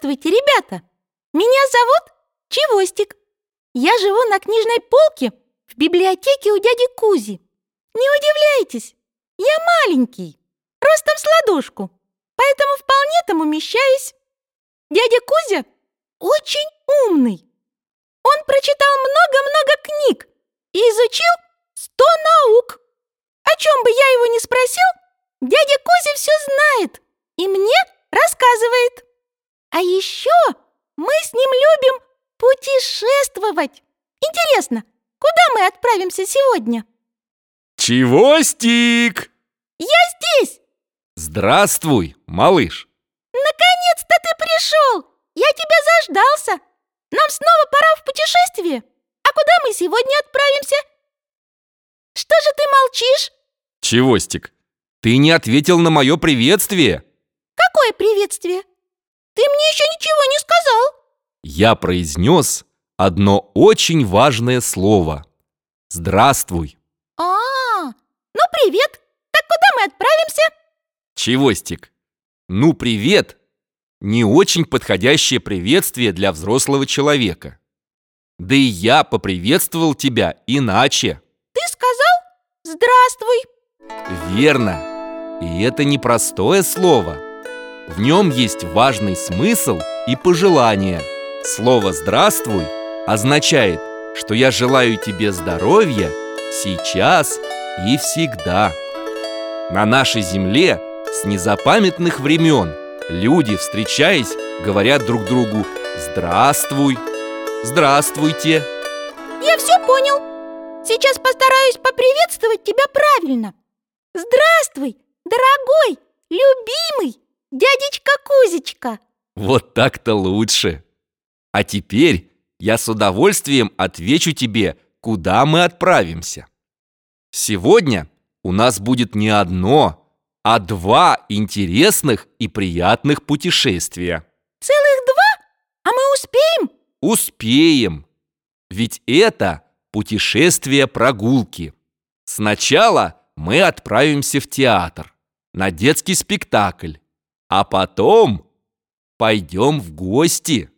Здравствуйте, ребята! Меня зовут Чевостик. Я живу на книжной полке в библиотеке у дяди Кузи. Не удивляйтесь, я маленький, ростом с ладошку, поэтому вполне там умещаюсь. Дядя Кузя очень умный. Он прочитал много-много книг и изучил сто наук. О чем бы я его ни спросил, дядя Кузя все знает и мне. А еще мы с ним любим путешествовать. Интересно, куда мы отправимся сегодня? Чего, Стик? Я здесь! Здравствуй, малыш. Наконец-то ты пришел! Я тебя заждался! Нам снова пора в путешествие. А куда мы сегодня отправимся? Что же ты молчишь? Чего, Стик? Ты не ответил на мое приветствие. Какое приветствие? Ты мне еще ничего не сказал. Я произнес одно очень важное слово. Здравствуй. А, -а, а, ну привет. Так куда мы отправимся? Чего, Стик? Ну привет. Не очень подходящее приветствие для взрослого человека. Да и я поприветствовал тебя иначе. Ты сказал «Здравствуй». Верно. И это непростое слово. В нем есть важный смысл и пожелание. Слово «здравствуй» означает, что я желаю тебе здоровья сейчас и всегда. На нашей земле с незапамятных времен люди, встречаясь, говорят друг другу «Здравствуй», «Здравствуйте». Я все понял. Сейчас постараюсь поприветствовать тебя правильно. Здравствуй, дорогой, любимый дядечка Кузечка. Вот так-то лучше. А теперь я с удовольствием отвечу тебе, куда мы отправимся. Сегодня у нас будет не одно, а два интересных и приятных путешествия. Целых два? А мы успеем? Успеем. Ведь это путешествие прогулки. Сначала мы отправимся в театр на детский спектакль, а потом пойдем в гости.